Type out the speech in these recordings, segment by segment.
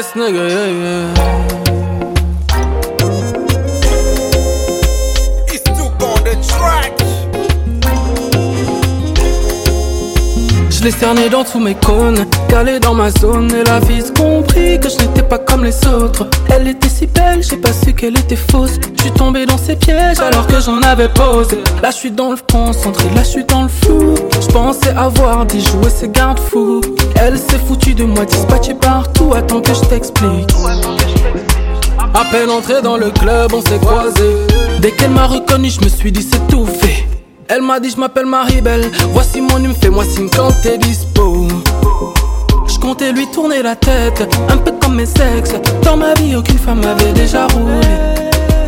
Yes, nigga, yeah, yeah. Je l'ai cerné dans tous mes cônes, calé dans ma zone. Et la vie compris que je n'étais pas comme les autres. Elle était si belle, j'ai pas su qu'elle était fausse. Je suis tombé dans ses pièges alors que j'en avais posé. Là je suis dans le concentré, là je suis dans le flou. Je pensais avoir dit jouer ses garde-fous Elle s'est foutue de moi, dispatchée partout. Attends que je t'explique. À peine entré dans le club, on s'est croisés. Dès qu'elle m'a reconnu, je me suis dit c'est tout fait. Elle m'a dit je m'appelle Marie-Belle, voici mon numéro, fais-moi signe quand t'es dispo. Je comptais lui tourner la tête, un peu comme mes sexes. Dans ma vie, aucune femme m'avait déjà roulé.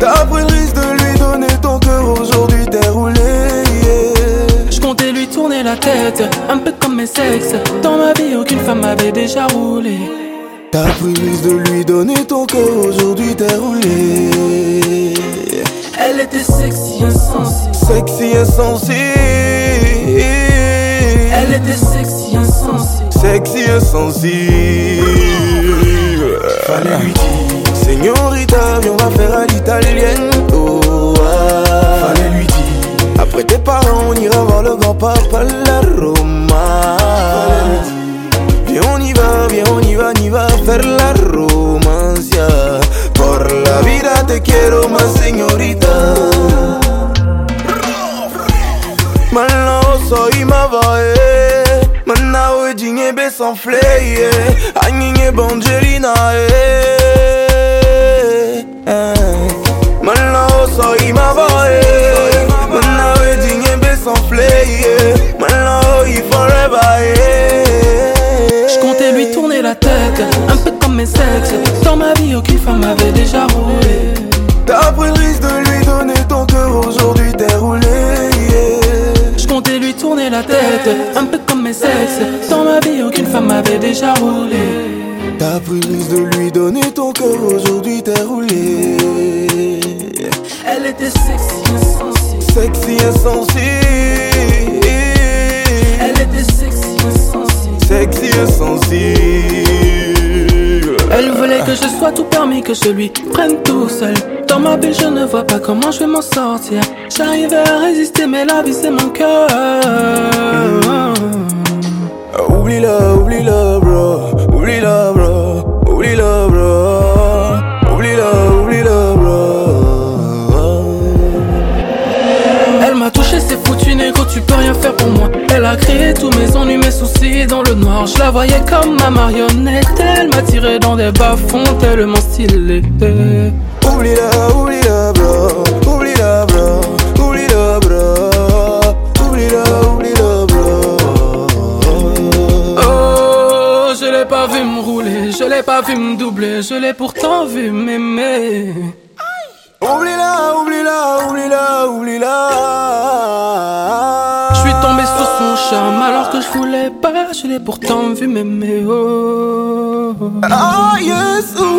T'as pris le risque de lui donner ton cœur, aujourd'hui t'es roulé. yeah. Je comptais lui tourner la tête, un peu comme mes sexes. Dans ma vie, aucune femme m'avait déjà roulé. T'as pris le risque de lui donner ton cœur, aujourd'hui t'es roulé. Elle était sexy. Sexy insensible. Elle était sexy, insensible. Sexy insensible. Fallait lui dire, Señorita, viens, on va faire à l'italienne. Oh, ah. Fallait lui dire, après tes parents, on ira voir le grand-papa, la Roma. Viens, on y va, viens, on y va, on y va faire la romancia. Por la vida te quiero más, señorita. Maintenant, soy ma vae. Maintenant, we jinye be sans fleye. Anyinye bangelina, eh. Maintenant, soy ma vae. Maintenant, we jinye be sans fleye. Maintenant, il forever, eh. Je comptais lui tourner la tête, un peu comme mes sexes. Dans ma vie, aucune femme m'avait déjà roulé. Un peu comme mes sexes. Dans ma vie, aucune femme m'avait déjà roulé. T'as pris le risque de lui donner ton cœur, aujourd'hui t'es roulé. Elle était sexy, insensible. Sexy insensible. Elle était sexy, insensible. Sexy insensible. Elle voulait que je sois tout permis, que je lui prenne tout seul. Dans ma bulle, je ne vois pas comment je vais m'en sortir. J'arrivais à résister, mais la vie, c'est mon cœur. Pour moi. Elle a créé tous mes ennuis, mes soucis dans le noir. Je la voyais comme ma marionnette. Elle m'a tiré dans des bas-fonds tellement stylé. Oublie-la, oublie-la, bro. Oublie-la, bro. Oublie-la, bro. Oublie-la, oublie-la, bro. Oh, je l'ai pas vu me rouler, je l'ai pas vu me doubler, je l'ai pourtant vu m'aimer. Oublie-la, oublie-la, oublie-la, oublie-la. Je suis tombé sur son charme alors que je voulais pas, je l'ai pourtant vu m'aimer. Oh. Yes, oublie